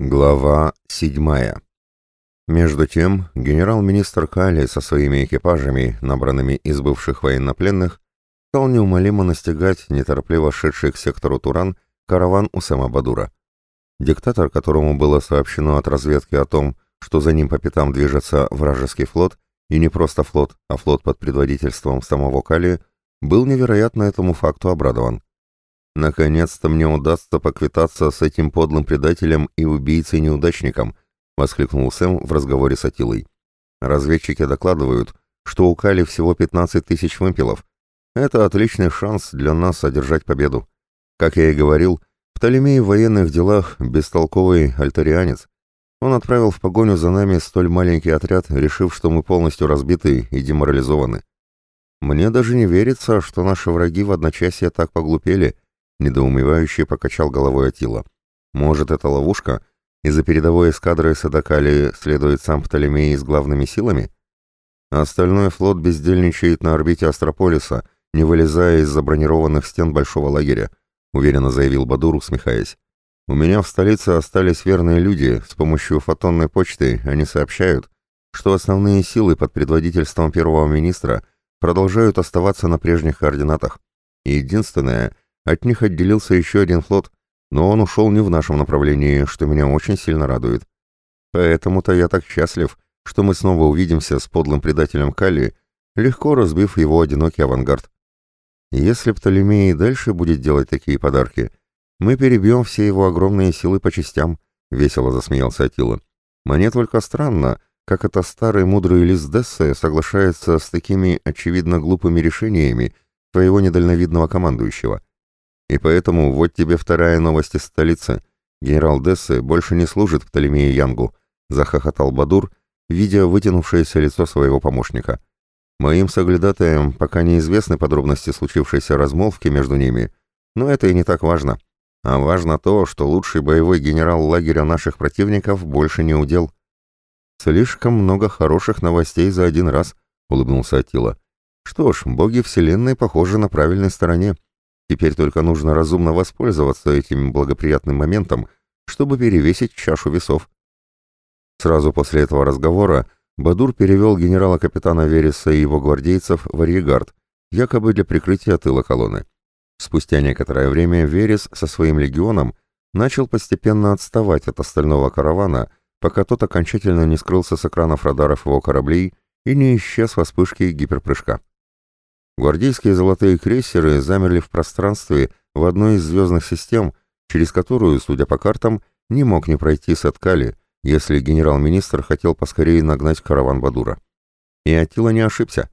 Глава седьмая. Между тем, генерал-министр Кали со своими экипажами, набранными из бывших военнопленных, стал неумолимо настигать неторопливо шедший к сектору Туран караван Усама Бадура. Диктатор, которому было сообщено от разведки о том, что за ним по пятам движется вражеский флот, и не просто флот, а флот под предводительством самого Кали, был невероятно этому факту обрадован. «Наконец-то мне удастся поквитаться с этим подлым предателем и убийцей-неудачником», — воскликнул Сэм в разговоре с Атилой. «Разведчики докладывают, что у Кали всего 15 тысяч вымпелов. Это отличный шанс для нас одержать победу. Как я и говорил, Птолемей в военных делах бестолковый альтарианец. Он отправил в погоню за нами столь маленький отряд, решив, что мы полностью разбиты и деморализованы. Мне даже не верится, что наши враги в одночасье так поглупели, Недоумевающе покачал головой Атила. Может, это ловушка, и за передовой эскадрой Садакали следует сам Птолемей с главными силами? остальной флот бездельничает на орбите Астрополиса, не вылезая из забронированных стен большого лагеря, уверенно заявил Бадур, усмехаясь. У меня в столице остались верные люди, с помощью фотонной почты они сообщают, что основные силы под предводительством первого министра продолжают оставаться на прежних координатах. И единственное, от них отделился еще один флот, но он ушел не в нашем направлении, что меня очень сильно радует. Поэтому-то я так счастлив, что мы снова увидимся с подлым предателем Калли, легко разбив его одинокий авангард. Если Птолемей и дальше будет делать такие подарки, мы перебьем все его огромные силы по частям, — весело засмеялся Атила. Мне только странно, как это старый мудрый лис Дессе соглашается с такими очевидно глупыми решениями твоего недальновидного командующего. И поэтому вот тебе вторая новость из столицы. Генерал Дессы больше не служит Птолемею Янгу, захохотал Бадур, видя вытянувшееся лицо своего помощника. Моим соглядатаям пока неизвестны подробности случившейся размолвки между ними, но это и не так важно. А важно то, что лучший боевой генерал лагеря наших противников больше не удел. Слишком много хороших новостей за один раз, улыбнулся Атила. Что ж, боги вселенной похожи на правильной стороне. Теперь только нужно разумно воспользоваться этим благоприятным моментом, чтобы перевесить чашу весов. Сразу после этого разговора Бадур перевел генерала-капитана Вереса и его гвардейцев в арьегард, якобы для прикрытия тыла колонны. Спустя некоторое время Верес со своим легионом начал постепенно отставать от остального каравана, пока тот окончательно не скрылся с экранов радаров его кораблей и не исчез во вспышке гиперпрыжка. Гвардейские золотые крейсеры замерли в пространстве в одной из звездных систем, через которую, судя по картам, не мог не пройти Саткали, если генерал-министр хотел поскорее нагнать караван Бадура. И Атила не ошибся.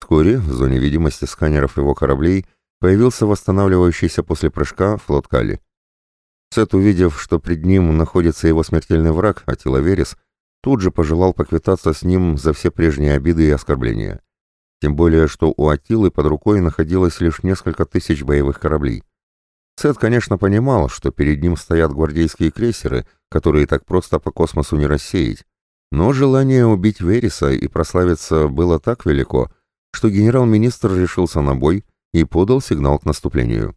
Вскоре в зоне видимости сканеров его кораблей появился восстанавливающийся после прыжка флот Кали. Сет, увидев, что пред ним находится его смертельный враг, Атила Верес, тут же пожелал поквитаться с ним за все прежние обиды и оскорбления. Тем более, что у Атилы под рукой находилось лишь несколько тысяч боевых кораблей. Сет, конечно, понимал, что перед ним стоят гвардейские крейсеры, которые так просто по космосу не рассеять. Но желание убить Вериса и прославиться было так велико, что генерал-министр решился на бой и подал сигнал к наступлению.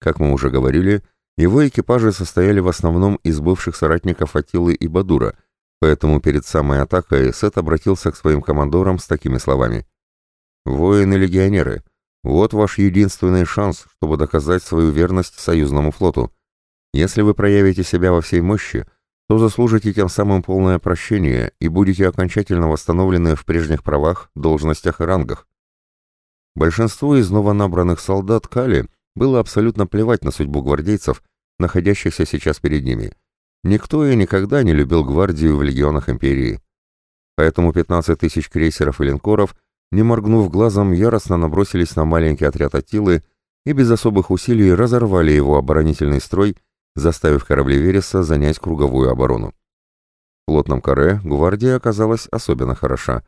Как мы уже говорили, его экипажи состояли в основном из бывших соратников Атилы и Бадура, поэтому перед самой атакой Сет обратился к своим командорам с такими словами. Воины-легионеры, вот ваш единственный шанс, чтобы доказать свою верность союзному флоту. Если вы проявите себя во всей мощи, то заслужите тем самым полное прощение и будете окончательно восстановлены в прежних правах, должностях и рангах. Большинству из новонабранных солдат Кали было абсолютно плевать на судьбу гвардейцев, находящихся сейчас перед ними. Никто и никогда не любил гвардию в легионах империи. Поэтому 15 тысяч крейсеров и линкоров не моргнув глазом, яростно набросились на маленький отряд Аттилы и без особых усилий разорвали его оборонительный строй, заставив корабли Вереса занять круговую оборону. В плотном каре гвардия оказалась особенно хороша.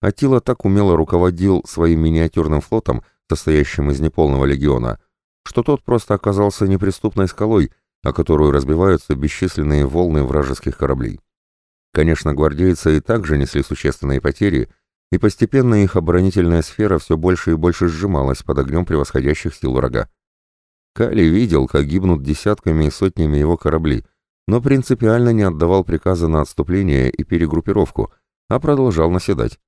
Аттила так умело руководил своим миниатюрным флотом, состоящим из неполного легиона, что тот просто оказался неприступной скалой, о которую разбиваются бесчисленные волны вражеских кораблей. Конечно, гвардейцы и также несли существенные потери, и постепенно их оборонительная сфера все больше и больше сжималась под огнем превосходящих сил врага. Кали видел, как гибнут десятками и сотнями его корабли, но принципиально не отдавал приказа на отступление и перегруппировку, а продолжал наседать.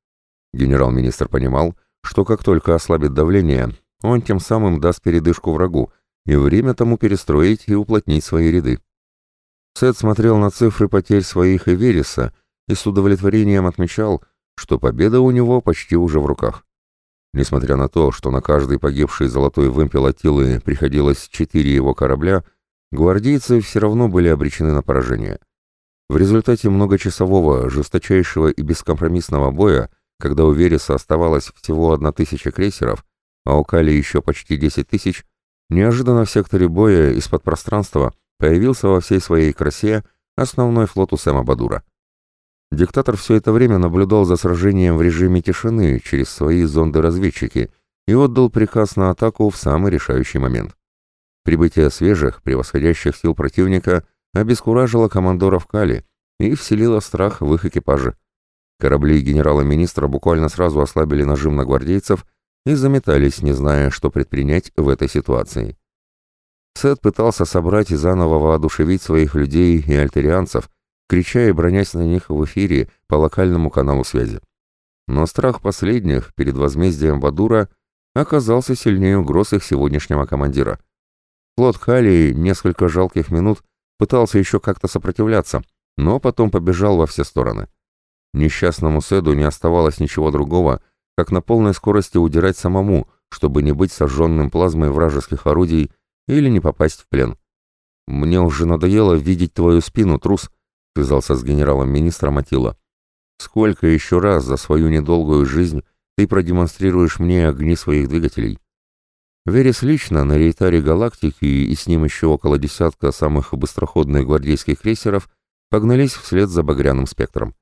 Генерал-министр понимал, что как только ослабит давление, он тем самым даст передышку врагу, и время тому перестроить и уплотнить свои ряды. Сет смотрел на цифры потерь своих и Вереса и с удовлетворением отмечал, что победа у него почти уже в руках. Несмотря на то, что на каждый погибший золотой вымпел Атилы приходилось четыре его корабля, гвардейцы все равно были обречены на поражение. В результате многочасового, жесточайшего и бескомпромиссного боя, когда у Вереса оставалось всего одна тысяча крейсеров, а у Кали еще почти десять тысяч, неожиданно в секторе боя из-под пространства появился во всей своей красе основной флот Усема Бадура. Диктатор все это время наблюдал за сражением в режиме тишины через свои зонды-разведчики и отдал приказ на атаку в самый решающий момент. Прибытие свежих, превосходящих сил противника обескуражило командоров Кали и вселило страх в их экипажи. Корабли генерала-министра буквально сразу ослабили нажим на гвардейцев и заметались, не зная, что предпринять в этой ситуации. Сет пытался собрать и заново воодушевить своих людей и альтерианцев, крича и бронясь на них в эфире по локальному каналу связи. Но страх последних перед возмездием Бадура оказался сильнее угроз их сегодняшнего командира. Флот Халии несколько жалких минут пытался еще как-то сопротивляться, но потом побежал во все стороны. Несчастному Седу не оставалось ничего другого, как на полной скорости удирать самому, чтобы не быть сожженным плазмой вражеских орудий или не попасть в плен. «Мне уже надоело видеть твою спину, трус», — связался с генералом-министром Атила. «Сколько еще раз за свою недолгую жизнь ты продемонстрируешь мне огни своих двигателей?» Верес лично на рейтаре галактики и с ним еще около десятка самых быстроходных гвардейских крейсеров погнались вслед за багряным спектром.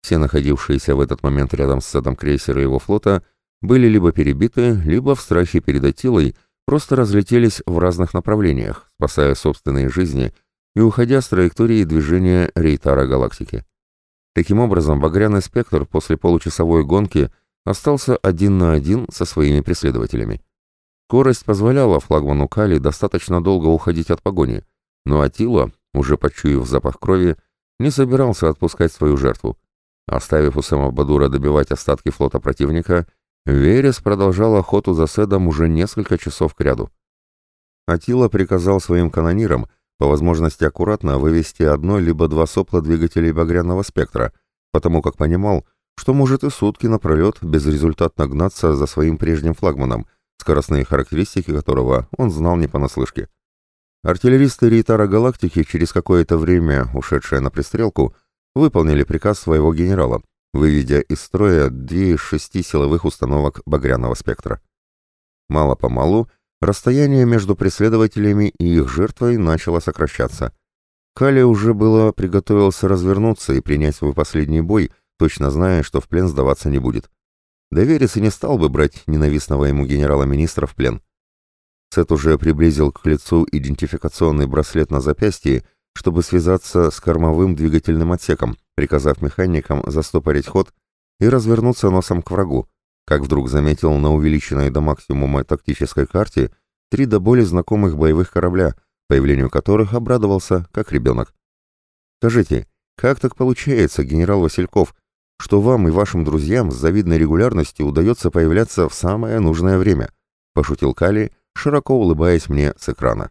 Все находившиеся в этот момент рядом с садом крейсера его флота были либо перебиты, либо в страхе перед Атилой просто разлетелись в разных направлениях, спасая собственные жизни — и уходя с траектории движения рейтара галактики. Таким образом, багряный спектр после получасовой гонки остался один на один со своими преследователями. Скорость позволяла флагману Кали достаточно долго уходить от погони, но Атила, уже почуяв запах крови, не собирался отпускать свою жертву. Оставив у Сэма Бадура добивать остатки флота противника, Верес продолжал охоту за Седом уже несколько часов кряду. Атила приказал своим канонирам по возможности аккуратно вывести одно либо два сопла двигателей багряного спектра, потому как понимал, что может и сутки напролет безрезультатно гнаться за своим прежним флагманом, скоростные характеристики которого он знал не понаслышке. Артиллеристы Рейтара Галактики, через какое-то время ушедшие на пристрелку, выполнили приказ своего генерала, выведя из строя две из шести силовых установок багряного спектра. Мало-помалу Расстояние между преследователями и их жертвой начало сокращаться. Кали уже было приготовился развернуться и принять свой последний бой, точно зная, что в плен сдаваться не будет. Доверец и не стал бы брать ненавистного ему генерала-министра в плен. Сет уже приблизил к лицу идентификационный браслет на запястье, чтобы связаться с кормовым двигательным отсеком, приказав механикам застопорить ход и развернуться носом к врагу, как вдруг заметил на увеличенной до максимума тактической карте три до боли знакомых боевых корабля, появлению которых обрадовался, как ребенок. «Скажите, как так получается, генерал Васильков, что вам и вашим друзьям с завидной регулярностью удается появляться в самое нужное время?» — пошутил Кали, широко улыбаясь мне с экрана.